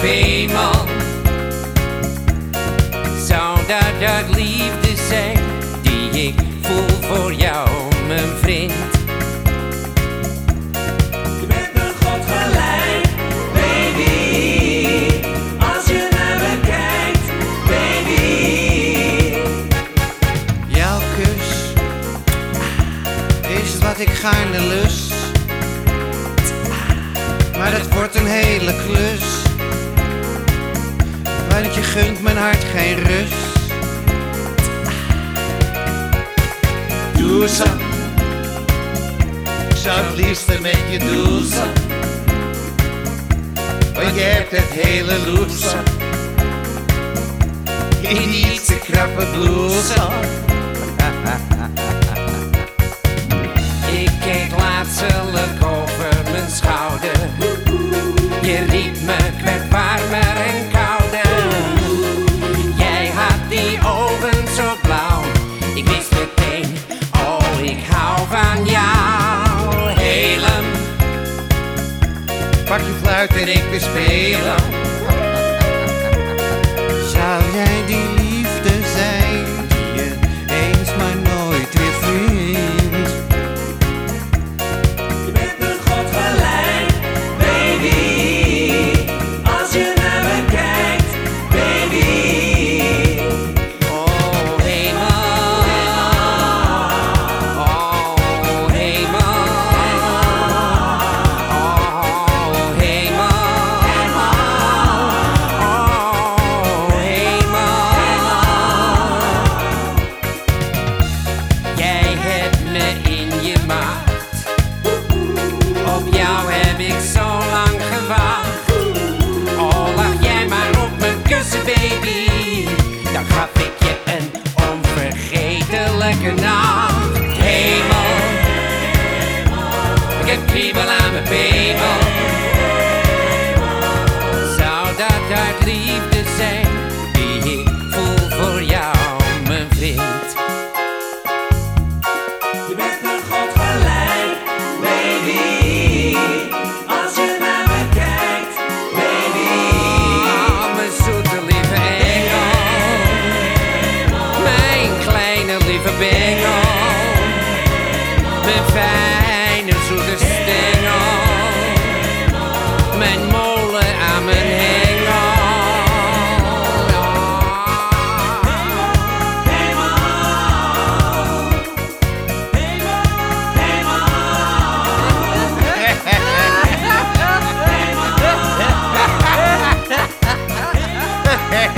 piemel. Zou dat dat liefde zijn die ik voel voor jou, mijn vriend? Je bent een god gelijk, baby. Als je naar me kijkt, baby. Jouw kus is wat ik gaarne lus. Maar het wordt een hele klus. Want je gunt mijn hart geen rust. Doe ze. Ik zou het liefste met je doen. Want je hebt het hele loes. In die iets te krappe blouse. Ik keek laatstelijk fluit en ik bespelen. Zou Op jou heb ik zo lang gewacht. Oh, lag jij maar op mijn kussen, baby. Dan gaf ik je een onvergetelijke nacht. Hemel, ik heb kriebel aan mijn pemel. Zou dat uit liefde zijn die ik voel voor jou, bengel. Mijn fijne zoete stengel. Mijn molen aan mijn hengel. Ha